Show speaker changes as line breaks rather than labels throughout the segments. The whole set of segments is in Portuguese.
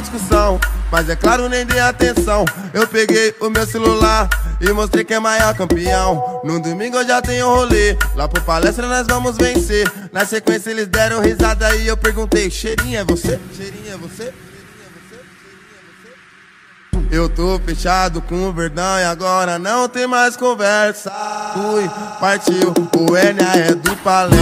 discussão. Mas é claro, nem dei atenção. Eu peguei o meu celular e mostrei quem é maior campeão. No domingo eu já tenho rolê. Lá pro palestra nós vamos vencer. Na sequência eles deram risada e eu perguntei: Cheirinho é você? Cheirinho é você? Eu tô fechado com o Verdão e agora não tem mais conversa. Fui, partiu, o NA é do palestra.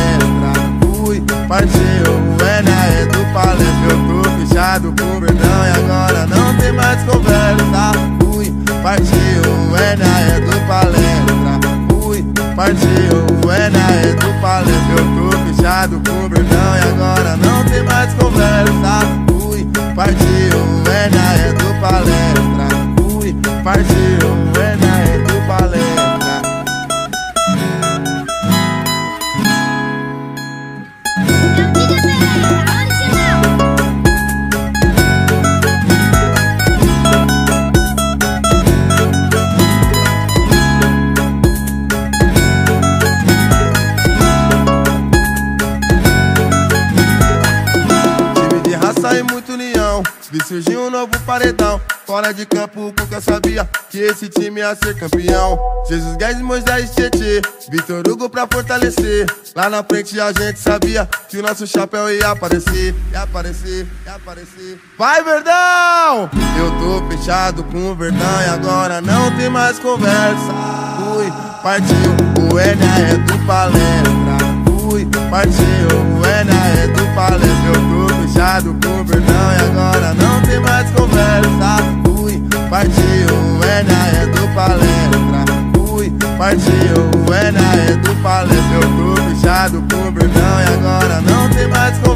Fui, partiu, o NA é do palestra. Eu tô fechado com o Verdão e agora não tem mais conversa. Fui, partiu, o NA é do palestra. Fui, partiu, o NA é do palestra. Eu tô fechado com o Verdão e agora não tem mais conversa. Fui, partiu, o NA é do palestra. Fui, partiu, De raça e muito união. Vi surgir um novo paredão. Fora de campo, Cuca sabia que esse time ia ser campeão. Jesus Guedes, Moisés Tietê. Vitor Hugo pra fortalecer. Lá na frente a gente sabia que o nosso chapéu ia aparecer. Ia aparecer, ia aparecer. Vai, Verdão! Eu tô fechado com o Verdão e agora não tem mais conversa. Fui, partiu, o NA é do palestra fui, partiu, o NA é do palestra Eu tô fechado com o Verdão e agora não tem mais conversa. Fui, partiu, o NA é do palestra. Fui, partiu, o NA é do palestra. Eu tô fechado com o Verdão e agora não tem mais conversa